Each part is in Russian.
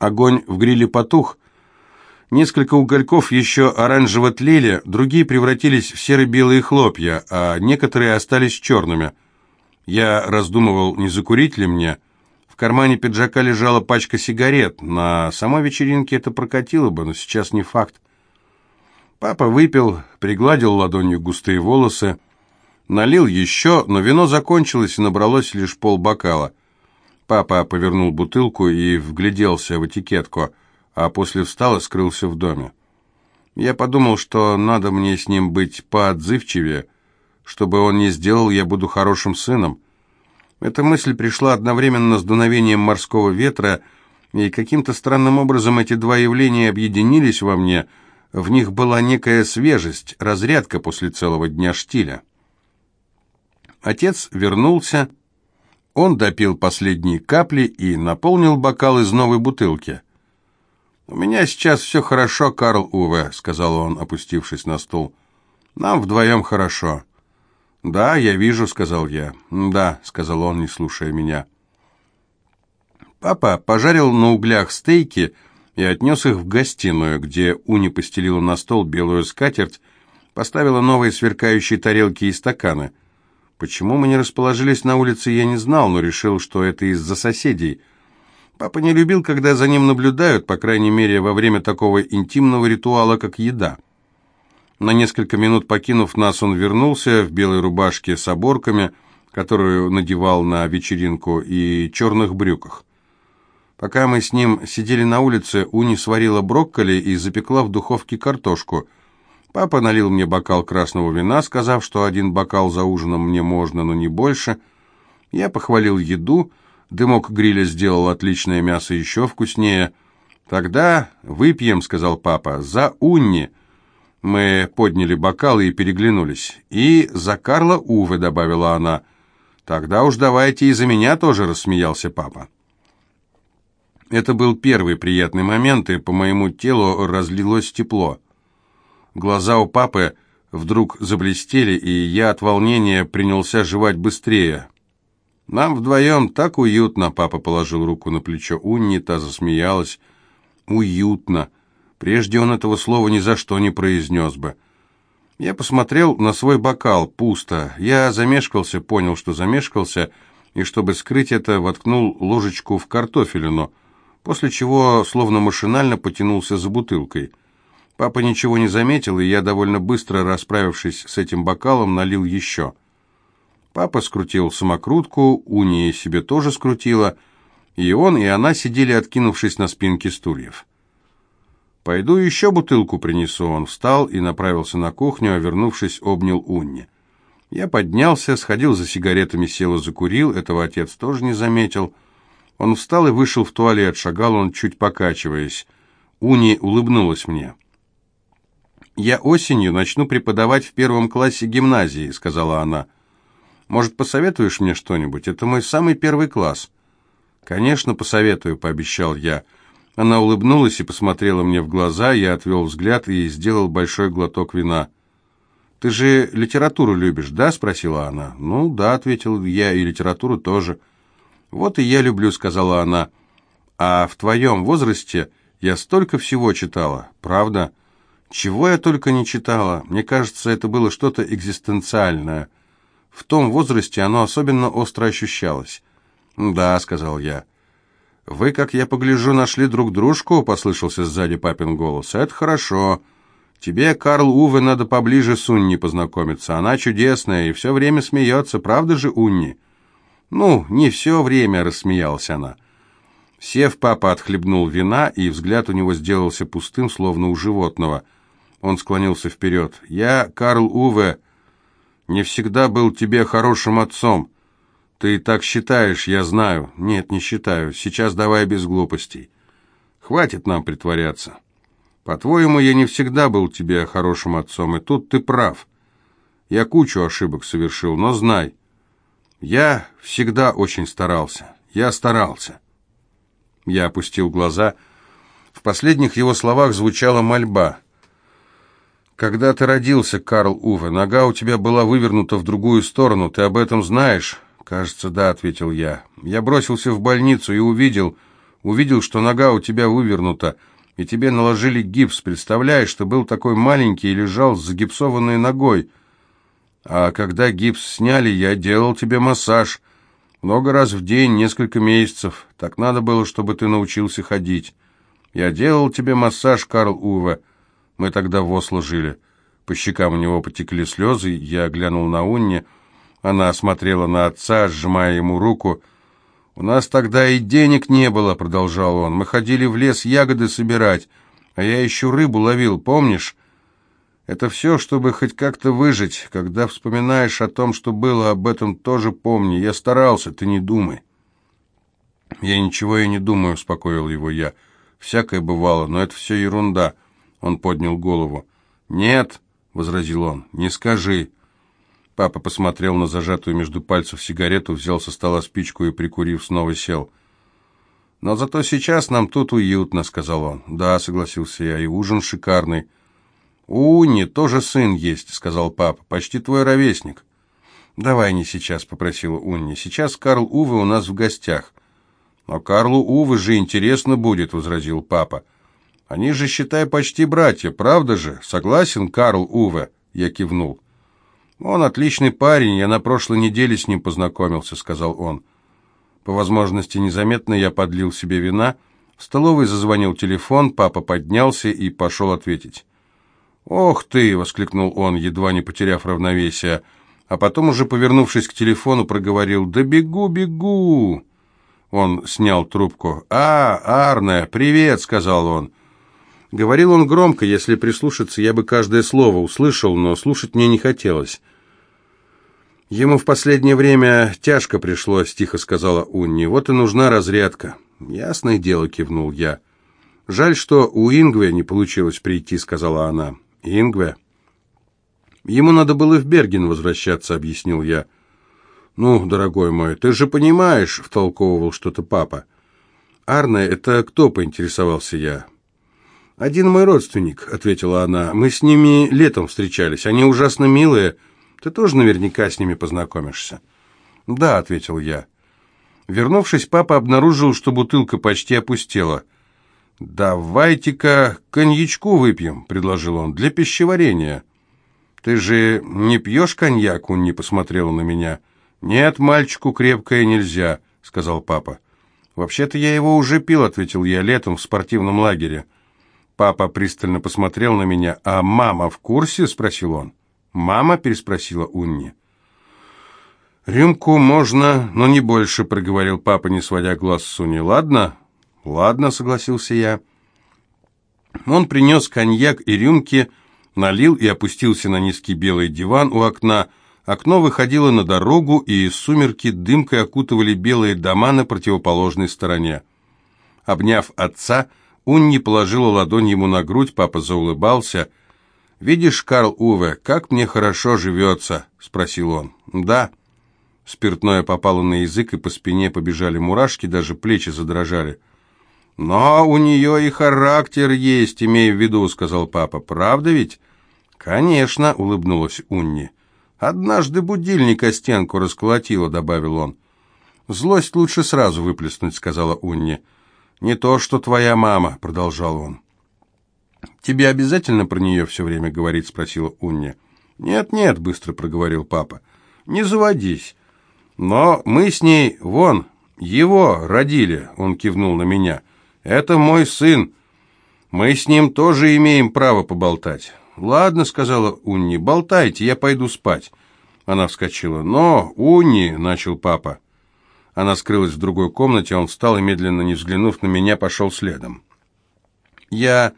Огонь в гриле потух. Несколько угольков еще оранжево тлели, другие превратились в серо-белые хлопья, а некоторые остались черными. Я раздумывал, не закурить ли мне. В кармане пиджака лежала пачка сигарет. На самой вечеринке это прокатило бы, но сейчас не факт. Папа выпил, пригладил ладонью густые волосы, налил еще, но вино закончилось и набралось лишь полбокала. Папа повернул бутылку и вгляделся в этикетку, а после встал и скрылся в доме. Я подумал, что надо мне с ним быть поотзывчивее. Чтобы он не сделал, я буду хорошим сыном. Эта мысль пришла одновременно с дуновением морского ветра, и каким-то странным образом эти два явления объединились во мне — в них была некая свежесть, разрядка после целого дня штиля. Отец вернулся. Он допил последние капли и наполнил бокал из новой бутылки. «У меня сейчас все хорошо, Карл Уве», — сказал он, опустившись на стул. «Нам вдвоем хорошо». «Да, я вижу», — сказал я. «Да», — сказал он, не слушая меня. Папа пожарил на углях стейки — и отнес их в гостиную, где Уни постелила на стол белую скатерть, поставила новые сверкающие тарелки и стаканы. Почему мы не расположились на улице, я не знал, но решил, что это из-за соседей. Папа не любил, когда за ним наблюдают, по крайней мере, во время такого интимного ритуала, как еда. На несколько минут покинув нас, он вернулся в белой рубашке с оборками, которую надевал на вечеринку, и черных брюках. Пока мы с ним сидели на улице, Уни сварила брокколи и запекла в духовке картошку. Папа налил мне бокал красного вина, сказав, что один бокал за ужином мне можно, но не больше. Я похвалил еду, дымок гриля сделал отличное мясо еще вкуснее. «Тогда выпьем», — сказал папа, — «за Унни». Мы подняли бокалы и переглянулись. «И за Карла Уве», — добавила она. «Тогда уж давайте и за меня тоже», — рассмеялся папа. Это был первый приятный момент, и по моему телу разлилось тепло. Глаза у папы вдруг заблестели, и я от волнения принялся жевать быстрее. «Нам вдвоем так уютно», — папа положил руку на плечо Унни, та засмеялась. «Уютно». Прежде он этого слова ни за что не произнес бы. Я посмотрел на свой бокал, пусто. Я замешкался, понял, что замешкался, и, чтобы скрыть это, воткнул ложечку в картофелину после чего словно машинально потянулся за бутылкой. Папа ничего не заметил, и я, довольно быстро расправившись с этим бокалом, налил еще. Папа скрутил самокрутку, Уния себе тоже скрутила, и он, и она сидели, откинувшись на спинки стульев. «Пойду еще бутылку принесу», он встал и направился на кухню, а вернувшись, обнял Унни. Я поднялся, сходил за сигаретами, сел и закурил, этого отец тоже не заметил — он встал и вышел в туалет, шагал он, чуть покачиваясь. Уни улыбнулась мне. «Я осенью начну преподавать в первом классе гимназии», — сказала она. «Может, посоветуешь мне что-нибудь? Это мой самый первый класс». «Конечно, посоветую», — пообещал я. Она улыбнулась и посмотрела мне в глаза, я отвел взгляд и сделал большой глоток вина. «Ты же литературу любишь, да?» — спросила она. «Ну, да», — ответил я, — «и литературу тоже». «Вот и я люблю», — сказала она. «А в твоем возрасте я столько всего читала, правда? Чего я только не читала. Мне кажется, это было что-то экзистенциальное. В том возрасте оно особенно остро ощущалось». «Да», — сказал я. «Вы, как я погляжу, нашли друг дружку?» — послышался сзади папин голос. «Это хорошо. Тебе, Карл Уве, надо поближе с Унни познакомиться. Она чудесная и все время смеется, правда же, Унни?» «Ну, не все время», — рассмеялась она. Сев, папа отхлебнул вина, и взгляд у него сделался пустым, словно у животного. Он склонился вперед. «Я, Карл Уве, не всегда был тебе хорошим отцом. Ты так считаешь, я знаю. Нет, не считаю. Сейчас давай без глупостей. Хватит нам притворяться. По-твоему, я не всегда был тебе хорошим отцом, и тут ты прав. Я кучу ошибок совершил, но знай, я всегда очень старался. Я старался. Я опустил глаза. В последних его словах звучала мольба. «Когда ты родился, Карл Уве, нога у тебя была вывернута в другую сторону. Ты об этом знаешь?» «Кажется, да», — ответил я. «Я бросился в больницу и увидел. Увидел, что нога у тебя вывернута, и тебе наложили гипс. Представляешь, ты был такой маленький и лежал с загипсованной ногой. А когда гипс сняли, я делал тебе массаж. Много раз в день, несколько месяцев. Так надо было, чтобы ты научился ходить. Я делал тебе массаж, Карл Уве. Мы тогда в Осло жили. По щекам у него потекли слезы, я глянул на Унни. Она смотрела на отца, сжимая ему руку. «У нас тогда и денег не было», — продолжал он. «Мы ходили в лес ягоды собирать, а я еще рыбу ловил, помнишь? Это все, чтобы хоть как-то выжить. Когда вспоминаешь о том, что было, об этом тоже помни. Я старался, ты не думай». «Я ничего и не думаю», — успокоил его я. «Всякое бывало, но это все ерунда». Он поднял голову. «Нет», — возразил он, — «не скажи». Папа посмотрел на зажатую между пальцев сигарету, взял со стола спичку и, прикурив, снова сел. «Но зато сейчас нам тут уютно», — сказал он. «Да», — согласился я, — «и ужин шикарный». «У Уни тоже сын есть», — сказал папа, — «почти твой ровесник». «Давай не сейчас», — попросила Унни. «Сейчас Карл Уве у нас в гостях». «Но Карлу Уве же интересно будет», — возразил папа. «Они же, считай, почти братья, правда же? Согласен, Карл Уве?» Я кивнул. «Он отличный парень, я на прошлой неделе с ним познакомился», — сказал он. По возможности незаметно я подлил себе вина. В столовой зазвонил телефон, папа поднялся и пошел ответить. «Ох ты!» — воскликнул он, едва не потеряв равновесие, а потом уже, повернувшись к телефону, проговорил «Да бегу, бегу!» Он снял трубку. «А, Арне, привет!» — сказал он. Говорил он громко, если прислушаться, я бы каждое слово услышал, но слушать мне не хотелось. «Ему в последнее время тяжко пришлось», — тихо сказала Унни. «Вот и нужна разрядка». «Ясное дело», — кивнул я. «Жаль, что у Ингве не получилось прийти», — сказала она. «Ингве?» «Ему надо было в Берген возвращаться», — объяснил я. «Ну, дорогой мой, ты же понимаешь», — втолковывал что-то папа. «Арне, это кто?» — поинтересовался я. «Один мой родственник», — ответила она. «Мы с ними летом встречались. Они ужасно милые». Ты тоже наверняка с ними познакомишься». «Да», — ответил я. Вернувшись, папа обнаружил, что бутылка почти опустела. «Давайте-ка коньячку выпьем», — предложил он, — «для пищеварения». «Ты же не пьешь коньяк?» — он не посмотрел на меня. «Нет, мальчику крепкое нельзя», — сказал папа. «Вообще-то я его уже пил», — ответил я летом в спортивном лагере. Папа пристально посмотрел на меня. «А мама в курсе?» — спросил он. «Мама?» – переспросила Унни. «Рюмку можно, но не больше», – проговорил папа, не сводя глаз с Уни. «Ладно?» «Ладно», – согласился я. Он принес коньяк и рюмки, налил и опустился на низкий белый диван у окна. Окно выходило на дорогу, и сумерки дымкой окутывали белые дома на противоположной стороне. Обняв отца, Унни положила ладонь ему на грудь, папа заулыбался – «Видишь, Карл Уве, как мне хорошо живется?» — спросил он. «Да». Спиртное попало на язык, и по спине побежали мурашки, даже плечи задрожали. «Но у нее и характер есть, имея в виду», — сказал папа. «Правда ведь?» «Конечно», — улыбнулась Унни. «Однажды будильник о стенку расколотила», — добавил он. «Злость лучше сразу выплеснуть», — сказала Унни. «Не то, что твоя мама», — продолжал он. «Тебе обязательно про нее все время говорить?» — спросила Уння. «Нет-нет», — быстро проговорил папа. «Не заводись. Но мы с ней, вон, его родили», — он кивнул на меня. «Это мой сын. Мы с ним тоже имеем право поболтать». «Ладно», — сказала Унни, — «болтайте, я пойду спать». Она вскочила. «Но, Унни», — начал папа. Она скрылась в другой комнате, он встал и, медленно не взглянув на меня, пошел следом. Я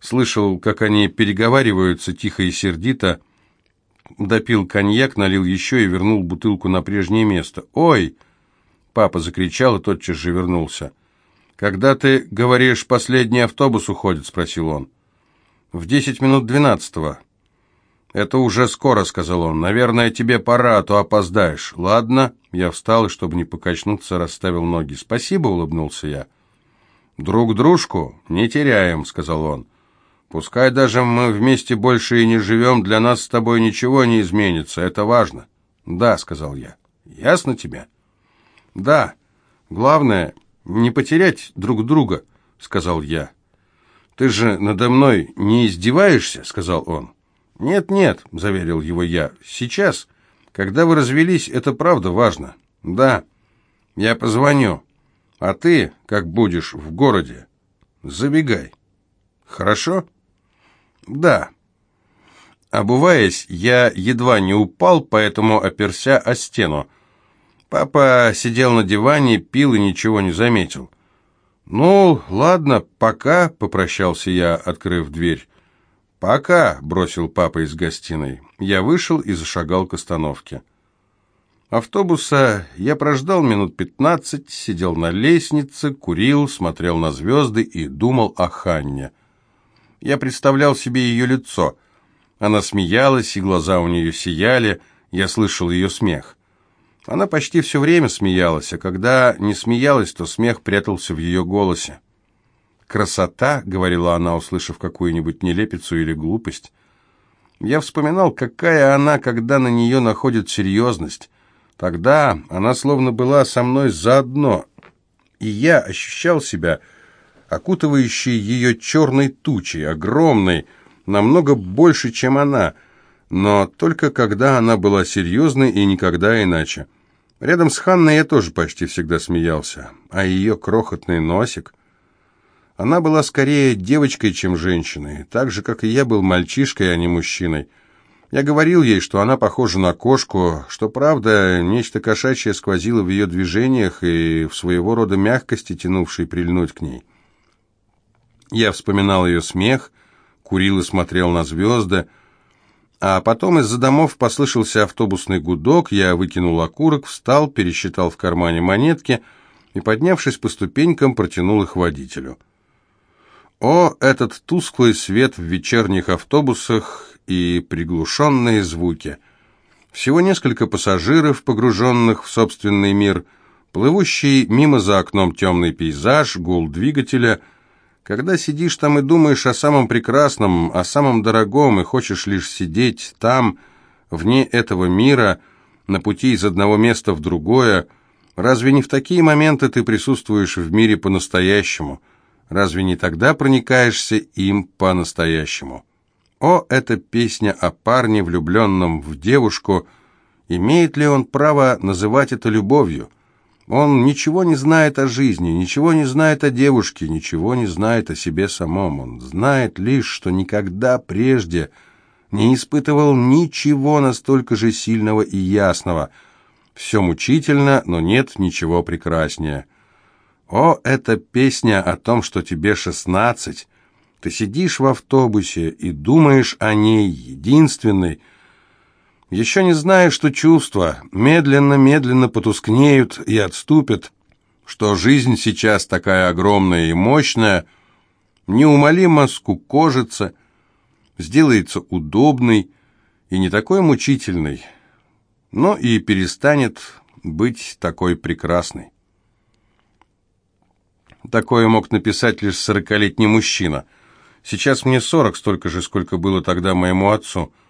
слышал, как они переговариваются тихо и сердито, допил коньяк, налил еще и вернул бутылку на прежнее место. «Ой!» — папа закричал и тотчас же вернулся. «Когда ты, говоришь, последний автобус уходит?» — спросил он. «В десять минут двенадцатого». «Это уже скоро», — сказал он. «Наверное, тебе пора, а то опоздаешь». «Ладно». Я встал и, чтобы не покачнуться, расставил ноги. «Спасибо», — улыбнулся я. «Друг дружку не теряем», — сказал он. Пускай даже мы вместе больше и не живем, для нас с тобой ничего не изменится, это важно. Да, сказал я. Ясно тебе? Да. Главное, не потерять друг друга», — сказал я. «Ты же надо мной не издеваешься?» — сказал он. «Нет-нет», — заверил его я, — «сейчас, когда вы развелись, это правда важно». «Да, я позвоню. А ты, как будешь в городе, забегай. Хорошо?» «Да». Обуваясь, я едва не упал, поэтому оперся о стену. Папа сидел на диване, пил и ничего не заметил. «Ну, ладно, пока», — попрощался я, открыв дверь. «Пока», — бросил папа из гостиной. Я вышел и зашагал к остановке. Автобуса я прождал минут пятнадцать, сидел на лестнице, курил, смотрел на звезды и думал о Ханне. Я представлял себе ее лицо. Она смеялась, и глаза у нее сияли, я слышал ее смех. Она почти все время смеялась, а когда не смеялась, то смех прятался в ее голосе. «Красота», — говорила она, услышав какую-нибудь нелепицу или глупость. Я вспоминал, какая она, когда на нее находит серьезность. Тогда она словно была со мной заодно, и я ощущал себя окутывающей ее черной тучей, огромной, намного больше, чем она, но только когда она была серьезной и никогда иначе. Рядом с Ханной я тоже почти всегда смеялся, а ее крохотный носик... Она была скорее девочкой, чем женщиной, так же, как и я был мальчишкой, а не мужчиной. Я говорил ей, что она похожа на кошку, что, правда, нечто кошачье сквозило в ее движениях и в своего рода мягкости, тянувшей прильнуть к ней. Я вспоминал ее смех, курил и смотрел на звезды, а потом из-за домов послышался автобусный гудок, я выкинул окурок, встал, пересчитал в кармане монетки и, поднявшись по ступенькам, протянул их водителю. О, этот тусклый свет в вечерних автобусах и приглушенные звуки! Всего несколько пассажиров, погруженных в собственный мир, плывущий мимо за окном темный пейзаж, гул двигателя — когда сидишь там и думаешь о самом прекрасном, о самом дорогом, и хочешь лишь сидеть там, вне этого мира, на пути из одного места в другое, разве не в такие моменты ты присутствуешь в мире по-настоящему? Разве не тогда проникаешься им по-настоящему? О, эта песня о парне, влюбленном в девушку, имеет ли он право называть это любовью? Он ничего не знает о жизни, ничего не знает о девушке, ничего не знает о себе самом. Он знает лишь, что никогда прежде не испытывал ничего настолько же сильного и ясного. Все мучительно, но нет ничего прекраснее. О, эта песня о том, что тебе шестнадцать. Ты сидишь в автобусе и думаешь о ней, единственной, еще не зная, что чувства медленно-медленно потускнеют и отступят, что жизнь сейчас такая огромная и мощная, неумолимо скукожится, сделается удобной и не такой мучительной, но и перестанет быть такой прекрасной. Такое мог написать лишь сорокалетний мужчина. Сейчас мне сорок, столько же, сколько было тогда моему отцу –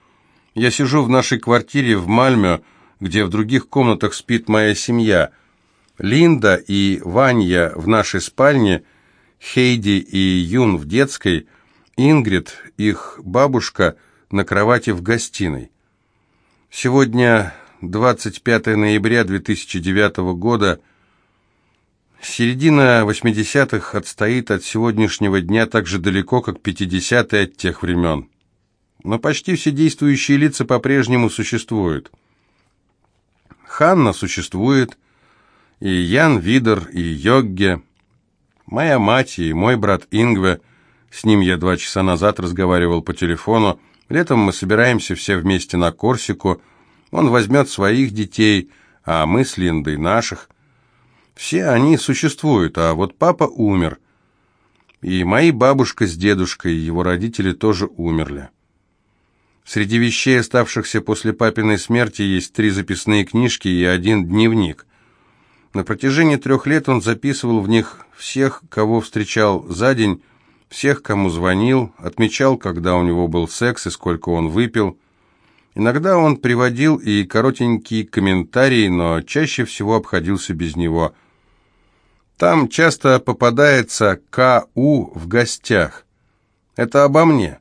я сижу в нашей квартире в Мальме, где в других комнатах спит моя семья. Линда и Ваня в нашей спальне, Хейди и Юн в детской, Ингрид, их бабушка, на кровати в гостиной. Сегодня 25 ноября 2009 года. Середина 80-х отстоит от сегодняшнего дня так же далеко, как 50-е от тех времен. Но почти все действующие лица по-прежнему существуют. Ханна существует, и Ян Видер, и Йогге, моя мать и мой брат Ингве, с ним я два часа назад разговаривал по телефону, летом мы собираемся все вместе на Корсику, он возьмет своих детей, а мы с Линдой наших. Все они существуют, а вот папа умер. И мои бабушка с дедушкой, его родители тоже умерли. Среди вещей, оставшихся после папиной смерти, есть три записные книжки и один дневник. На протяжении трех лет он записывал в них всех, кого встречал за день, всех, кому звонил, отмечал, когда у него был секс и сколько он выпил. Иногда он приводил и коротенькие комментарии, но чаще всего обходился без него. Там часто попадается К.У. в гостях. Это обо мне.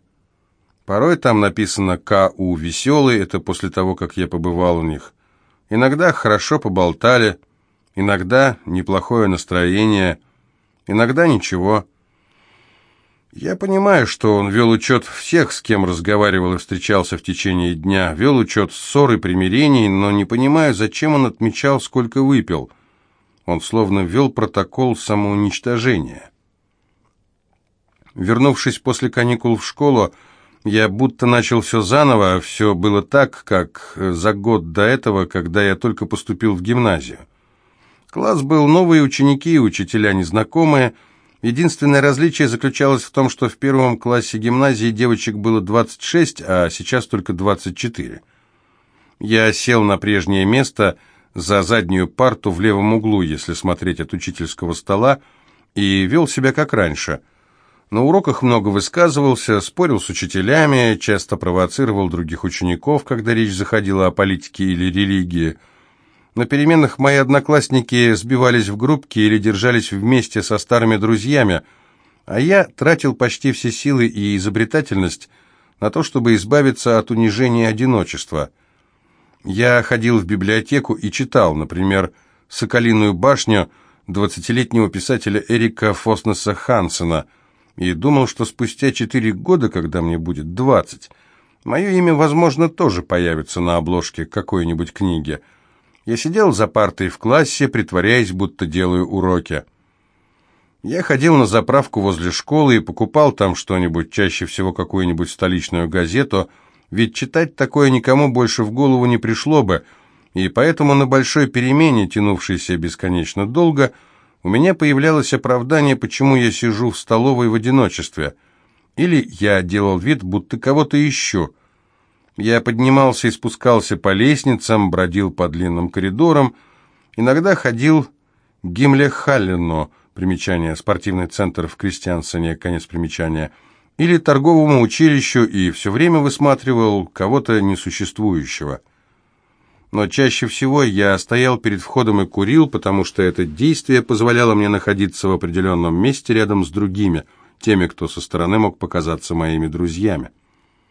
Порой там написано «К.У. веселый», это после того, как я побывал у них. Иногда хорошо поболтали, иногда неплохое настроение, иногда ничего. Я понимаю, что он вел учет всех, с кем разговаривал и встречался в течение дня, вел учет ссор и примирений, но не понимаю, зачем он отмечал, сколько выпил. Он словно вел протокол самоуничтожения. Вернувшись после каникул в школу, я будто начал все заново, все было так, как за год до этого, когда я только поступил в гимназию. Класс был новые ученики и учителя незнакомые. Единственное различие заключалось в том, что в первом классе гимназии девочек было 26, а сейчас только 24. Я сел на прежнее место за заднюю парту в левом углу, если смотреть от учительского стола, и вел себя как раньше – на уроках много высказывался, спорил с учителями, часто провоцировал других учеников, когда речь заходила о политике или религии. На переменах мои одноклассники сбивались в группки или держались вместе со старыми друзьями, а я тратил почти все силы и изобретательность на то, чтобы избавиться от унижения одиночества. Я ходил в библиотеку и читал, например, «Соколиную башню» двадцатилетнего писателя Эрика Фоснеса Хансена – и думал, что спустя четыре года, когда мне будет двадцать, мое имя, возможно, тоже появится на обложке какой-нибудь книги. Я сидел за партой в классе, притворяясь, будто делаю уроки. Я ходил на заправку возле школы и покупал там что-нибудь, чаще всего какую-нибудь столичную газету, ведь читать такое никому больше в голову не пришло бы, и поэтому на большой перемене, тянувшейся бесконечно долго, у меня появлялось оправдание, почему я сижу в столовой в одиночестве. Или я делал вид, будто кого-то ищу. Я поднимался и спускался по лестницам, бродил по длинным коридорам, иногда ходил к Гимле-Халлену, примечание, спортивный центр в Крестьянсоне, конец примечания, или торговому училищу и все время высматривал кого-то несуществующего но чаще всего я стоял перед входом и курил, потому что это действие позволяло мне находиться в определенном месте рядом с другими, теми, кто со стороны мог показаться моими друзьями.